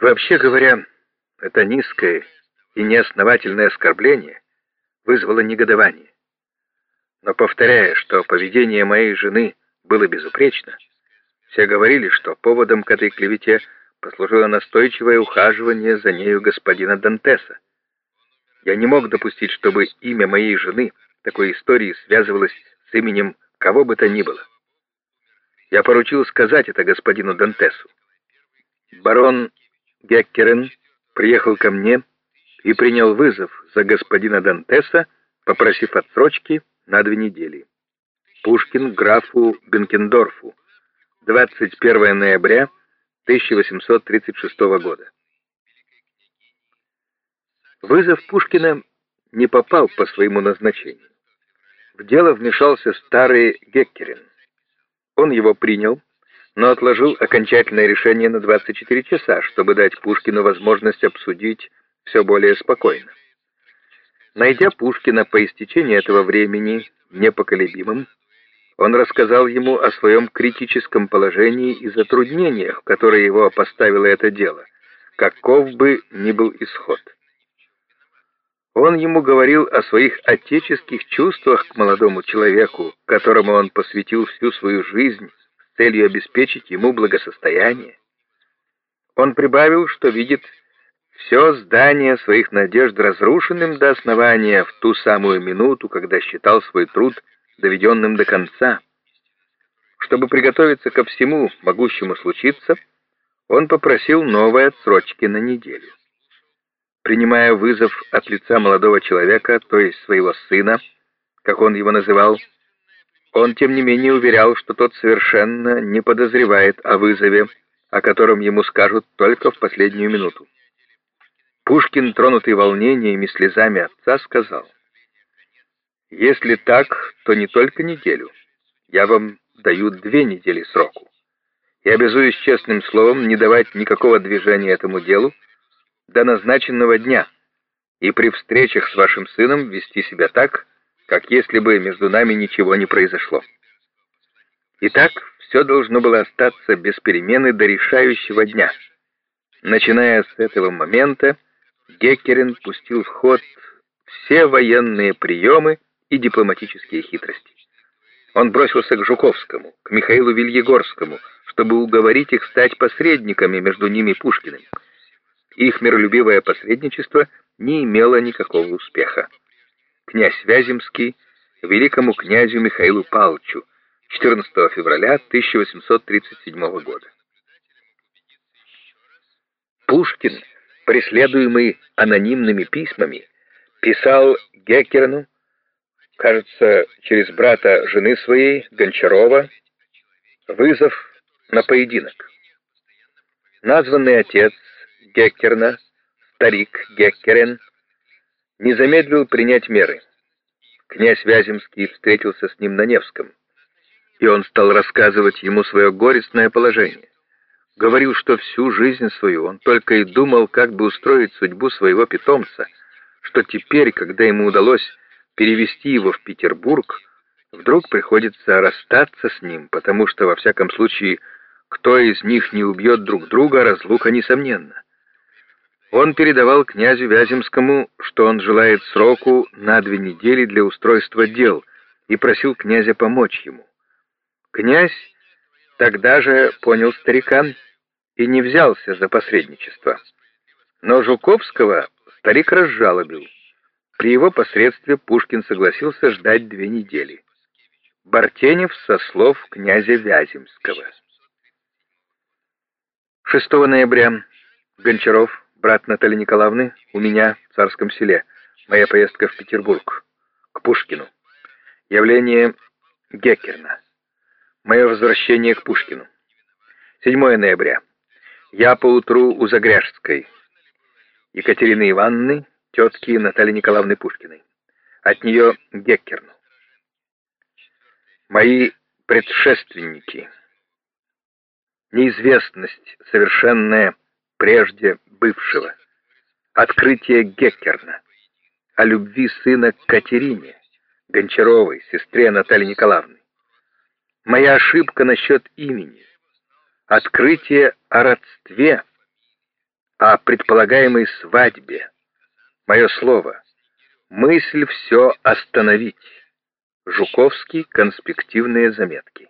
Вообще говоря, это низкое и неосновательное оскорбление вызвало негодование. Но повторяя, что поведение моей жены было безупречно, все говорили, что поводом к этой клевете послужило настойчивое ухаживание за нею господина Дантеса. Я не мог допустить, чтобы имя моей жены такой истории связывалось с именем кого бы то ни было. Я поручил сказать это господину Дантесу. Барон Геккерен приехал ко мне и принял вызов за господина Дантеса, попросив отсрочки на две недели. Пушкин графу Бенкендорфу. 21 ноября 1836 года. Вызов Пушкина не попал по своему назначению. В дело вмешался старый Геккерин. Он его принял, но отложил окончательное решение на 24 часа, чтобы дать Пушкину возможность обсудить все более спокойно. Найдя Пушкина по истечении этого времени непоколебимым, он рассказал ему о своем критическом положении и затруднениях, которые его поставило это дело, каков бы ни был исход. Он ему говорил о своих отеческих чувствах к молодому человеку, которому он посвятил всю свою жизнь целью обеспечить ему благосостояние. Он прибавил, что видит все здание своих надежд разрушенным до основания в ту самую минуту, когда считал свой труд доведенным до конца. Чтобы приготовиться ко всему, могущему случиться, он попросил новой отсрочки на неделю. Принимая вызов от лица молодого человека, то есть своего сына, как он его называл, он, тем не менее, уверял, что тот совершенно не подозревает о вызове, о котором ему скажут только в последнюю минуту. Пушкин, тронутый волнениями и слезами отца, сказал, «Если так, то не только неделю. Я вам даю две недели сроку. И обязуюсь честным словом не давать никакого движения этому делу до назначенного дня и при встречах с вашим сыном вести себя так, как если бы между нами ничего не произошло. Итак, все должно было остаться без перемены до решающего дня. Начиная с этого момента, Геккерин пустил в ход все военные приемы и дипломатические хитрости. Он бросился к Жуковскому, к Михаилу Вильегорскому, чтобы уговорить их стать посредниками между ними и Пушкиным. Их миролюбивое посредничество не имело никакого успеха. Князь Вяземский великому князю Михаилу Павловичу 14 февраля 1837 года. Пушкин преследуемый анонимными письмами, писал Геккерну, кажется, через брата жены своей, Гончарова, вызов на поединок. Названный отец Геккерна, старик Геккерен, не замедлил принять меры. Князь Вяземский встретился с ним на Невском, и он стал рассказывать ему свое горестное положение говорил, что всю жизнь свою он только и думал, как бы устроить судьбу своего питомца, что теперь, когда ему удалось перевести его в Петербург, вдруг приходится расстаться с ним, потому что, во всяком случае, кто из них не убьет друг друга, разлука несомненна. Он передавал князю Вяземскому, что он желает сроку на две недели для устройства дел, и просил князя помочь ему. Князь тогда же понял старикан и не взялся за посредничество. Но Жуковского старик разжалобил. При его посредстве Пушкин согласился ждать две недели. Бартенев со слов князя Вяземского. 6 ноября. Гончаров, брат Натальи Николаевны, у меня в Царском селе. Моя поездка в Петербург. К Пушкину. Явление Геккерна. Мое возвращение к Пушкину. 7 ноября. Я поутру у Загряжской. Екатерины Ивановны, тетки Натальи Николаевны Пушкиной. От нее Геккерну. Мои предшественники. Неизвестность, совершенная прежде бывшего. Открытие Геккерна. О любви сына к Катерине, Гончаровой, сестре Натальи Николаевны. Моя ошибка насчет имени открытие о родстве, о предполагаемой свадьбе. Мое слово. Мысль все остановить. Жуковский. Конспективные заметки.